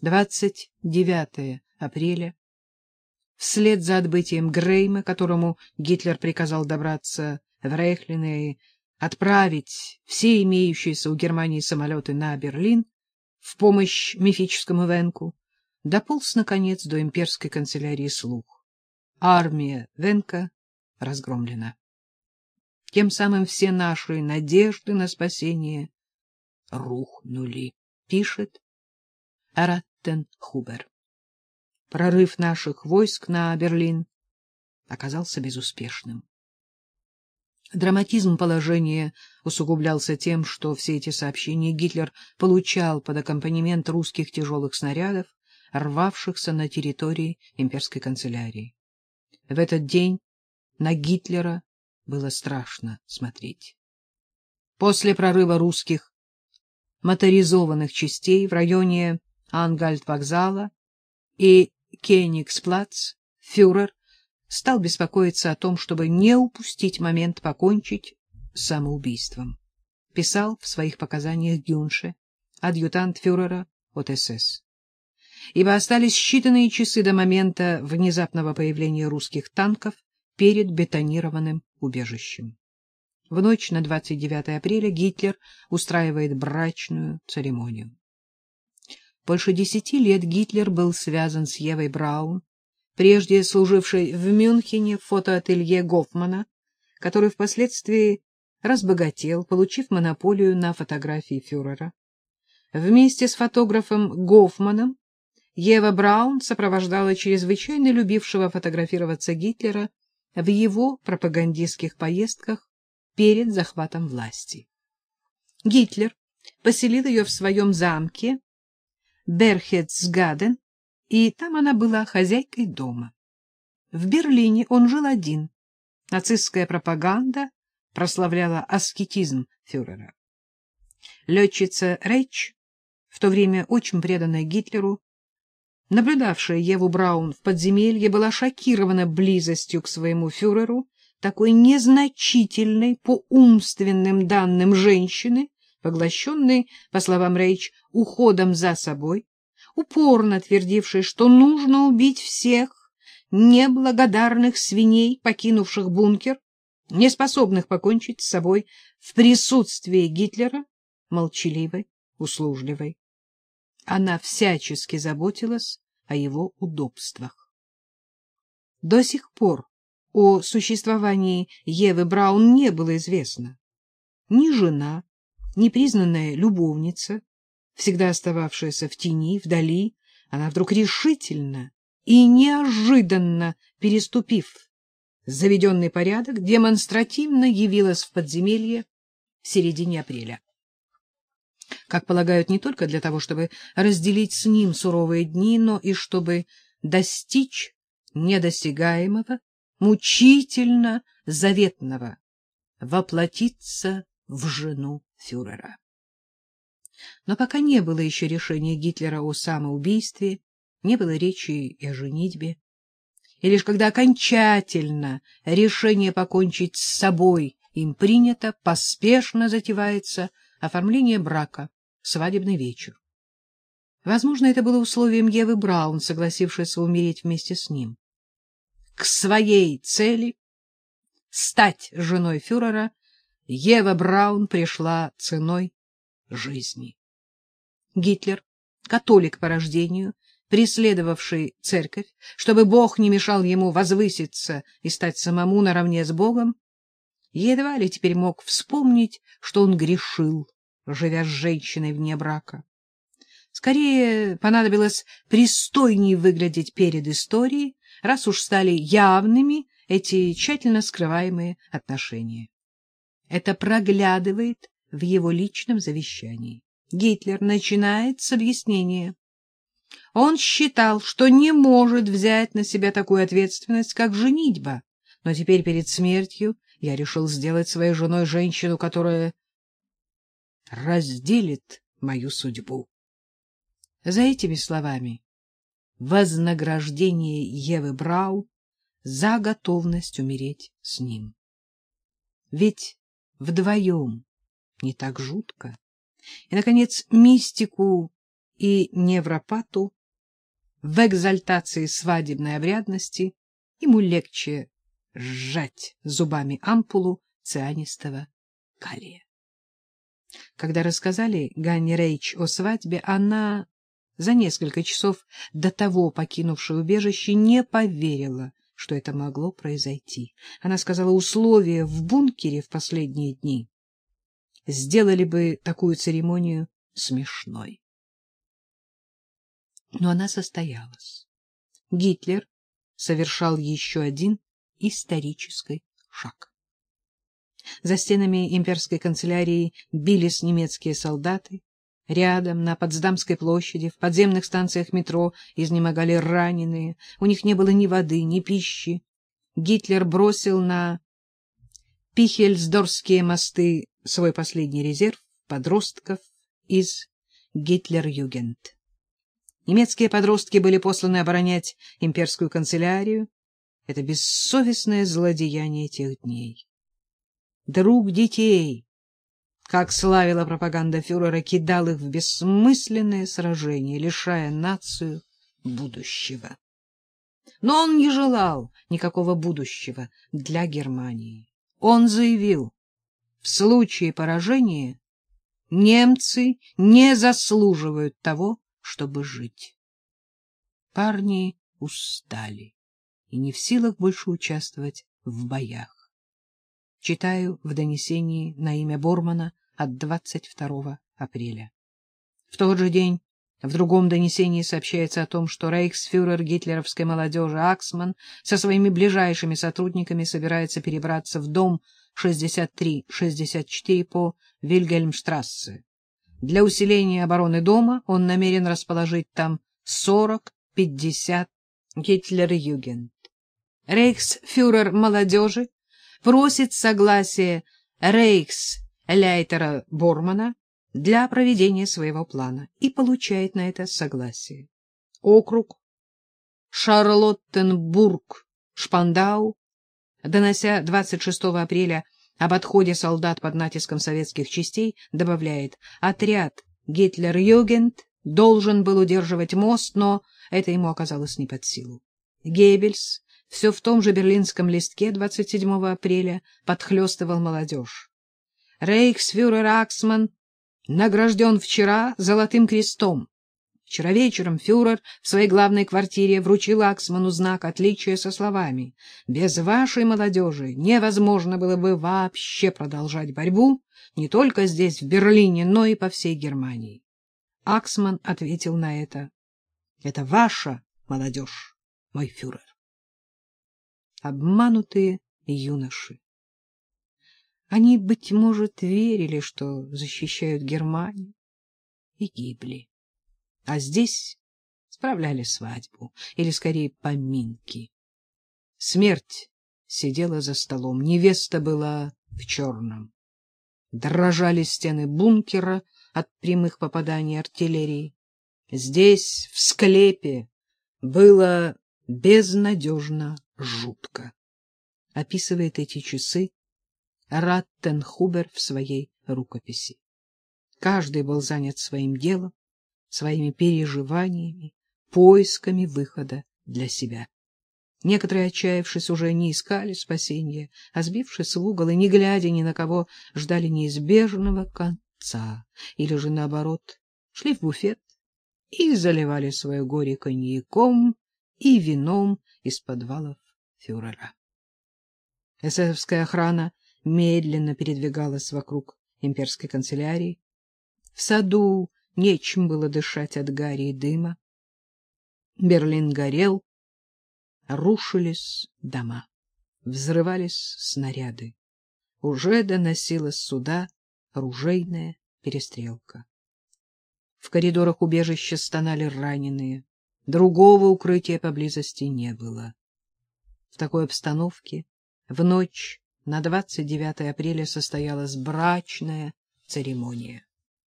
29 апреля, вслед за отбытием Грейма, которому Гитлер приказал добраться в Рейхлин и отправить все имеющиеся у Германии самолеты на Берлин в помощь мифическому Венку, дополз, наконец, до имперской канцелярии слух. Армия Венка разгромлена. Тем самым все наши надежды на спасение рухнули, пишет Раттенхубер. Прорыв наших войск на Берлин оказался безуспешным. Драматизм положения усугублялся тем, что все эти сообщения Гитлер получал под аккомпанемент русских тяжелых снарядов, рвавшихся на территории имперской канцелярии. В этот день на Гитлера было страшно смотреть. После прорыва русских моторизованных частей в районе Ангальд-вокзала и Кенигсплац фюрер стал беспокоиться о том, чтобы не упустить момент покончить с самоубийством. Писал в своих показаниях Гюнше, адъютант фюрера от СС. Ибо остались считанные часы до момента внезапного появления русских танков перед бетонированным убежищем. В ночь на 29 апреля Гитлер устраивает брачную церемонию. Больше десяти лет Гитлер был связан с Евой Браун, прежде служившей в Мюнхене фотоателье Гофмана, который впоследствии разбогател, получив монополию на фотографии фюрера. Вместе с фотографом Гофманом Ева Браун сопровождала чрезвычайно любившего фотографироваться Гитлера в его пропагандистских поездках перед захватом власти. Гитлер поселил ее в своем замке Берхетсгаден, и там она была хозяйкой дома. В Берлине он жил один. Нацистская пропаганда прославляла аскетизм фюрера. Летчица Рейч, в то время очень преданная Гитлеру, наблюдавшая Еву Браун в подземелье, была шокирована близостью к своему фюреру, такой незначительной по умственным данным женщины, поглощенной, по словам Рейч, уходом за собой, упорно твердившей, что нужно убить всех неблагодарных свиней, покинувших бункер, неспособных покончить с собой в присутствии Гитлера, молчаливой, услужливой. Она всячески заботилась о его удобствах. До сих пор о существовании Евы Браун не было известно. Ни жена, ни признанная любовница, всегда остававшаяся в тени, вдали, она вдруг решительно и неожиданно, переступив заведенный порядок, демонстративно явилась в подземелье в середине апреля. Как полагают, не только для того, чтобы разделить с ним суровые дни, но и чтобы достичь недосягаемого мучительно заветного воплотиться в жену фюрера. Но пока не было еще решения Гитлера о самоубийстве, не было речи и о женитьбе. И лишь когда окончательно решение покончить с собой им принято, поспешно затевается оформление брака, свадебный вечер. Возможно, это было условием Евы Браун, согласившейся умереть вместе с ним к своей цели — стать женой фюрера, Ева Браун пришла ценой жизни. Гитлер, католик по рождению, преследовавший церковь, чтобы Бог не мешал ему возвыситься и стать самому наравне с Богом, едва ли теперь мог вспомнить, что он грешил, живя с женщиной вне брака. Скорее, понадобилось пристойнее выглядеть перед историей, раз уж стали явными эти тщательно скрываемые отношения. Это проглядывает в его личном завещании. Гитлер начинает с объяснения. Он считал, что не может взять на себя такую ответственность, как женитьба, но теперь перед смертью я решил сделать своей женой женщину, которая разделит мою судьбу. За этими словами вознаграждение Евы Брау за готовность умереть с ним. Ведь вдвоем не так жутко. И, наконец, мистику и невропату в экзальтации свадебной обрядности ему легче сжать зубами ампулу цианистого калия. Когда рассказали Ганни Рейч о свадьбе, она за несколько часов до того покинувшая убежище не поверила, что это могло произойти. Она сказала, условия в бункере в последние дни сделали бы такую церемонию смешной. Но она состоялась. Гитлер совершал еще один исторический шаг. За стенами имперской канцелярии бились немецкие солдаты. Рядом, на Потсдамской площади, в подземных станциях метро изнемогали раненые. У них не было ни воды, ни пищи. Гитлер бросил на Пихельсдорские мосты свой последний резерв подростков из Гитлер-Югент. Немецкие подростки были посланы оборонять имперскую канцелярию. Это бессовестное злодеяние тех дней. Друг детей, как славила пропаганда фюрера, кидал их в бессмысленное сражение, лишая нацию будущего. Но он не желал никакого будущего для Германии. Он заявил, в случае поражения немцы не заслуживают того, чтобы жить. Парни устали и не в силах больше участвовать в боях. Читаю в донесении на имя Бормана от 22 апреля. В тот же день в другом донесении сообщается о том, что рейхсфюрер гитлеровской молодежи Аксман со своими ближайшими сотрудниками собирается перебраться в дом 63-64 по Вильгельмштрассе. Для усиления обороны дома он намерен расположить там 40-50 Гитлер-Югент. Рейхсфюрер молодежи просит согласия рейхс-лейтера Бормана для проведения своего плана и получает на это согласие. Округ Шарлоттенбург-Шпандау, донося 26 апреля об отходе солдат под натиском советских частей, добавляет, отряд Гитлер-Югент должен был удерживать мост, но это ему оказалось не под силу. Геббельс все в том же берлинском листке 27 апреля подхлестывал молодежь. Рейхсфюрер Аксман награжден вчера Золотым крестом. Вчера вечером фюрер в своей главной квартире вручил Аксману знак отличия со словами «Без вашей молодежи невозможно было бы вообще продолжать борьбу не только здесь, в Берлине, но и по всей Германии». Аксман ответил на это «Это ваша молодежь, мой фюрер». Обманутые юноши. Они, быть может, верили, что защищают Германию, и гибли а здесь справляли свадьбу, или, скорее, поминки. Смерть сидела за столом, невеста была в черном. Дрожали стены бункера от прямых попаданий артиллерии. Здесь, в склепе, было безнадежно жутко. Описывает эти часы Раттенхубер в своей рукописи. Каждый был занят своим делом, своими переживаниями, поисками выхода для себя. Некоторые, отчаявшись, уже не искали спасения, а сбившись в угол и не глядя ни на кого, ждали неизбежного конца, или же, наоборот, шли в буфет и заливали свое горе коньяком и вином из подвалов фюрера. Эсэсовская охрана медленно передвигалась вокруг имперской канцелярии. В саду Нечем было дышать от гари и дыма. Берлин горел, рушились дома, взрывались снаряды. Уже доносилась сюда ружейная перестрелка. В коридорах убежища стонали раненые. Другого укрытия поблизости не было. В такой обстановке в ночь на 29 апреля состоялась брачная церемония.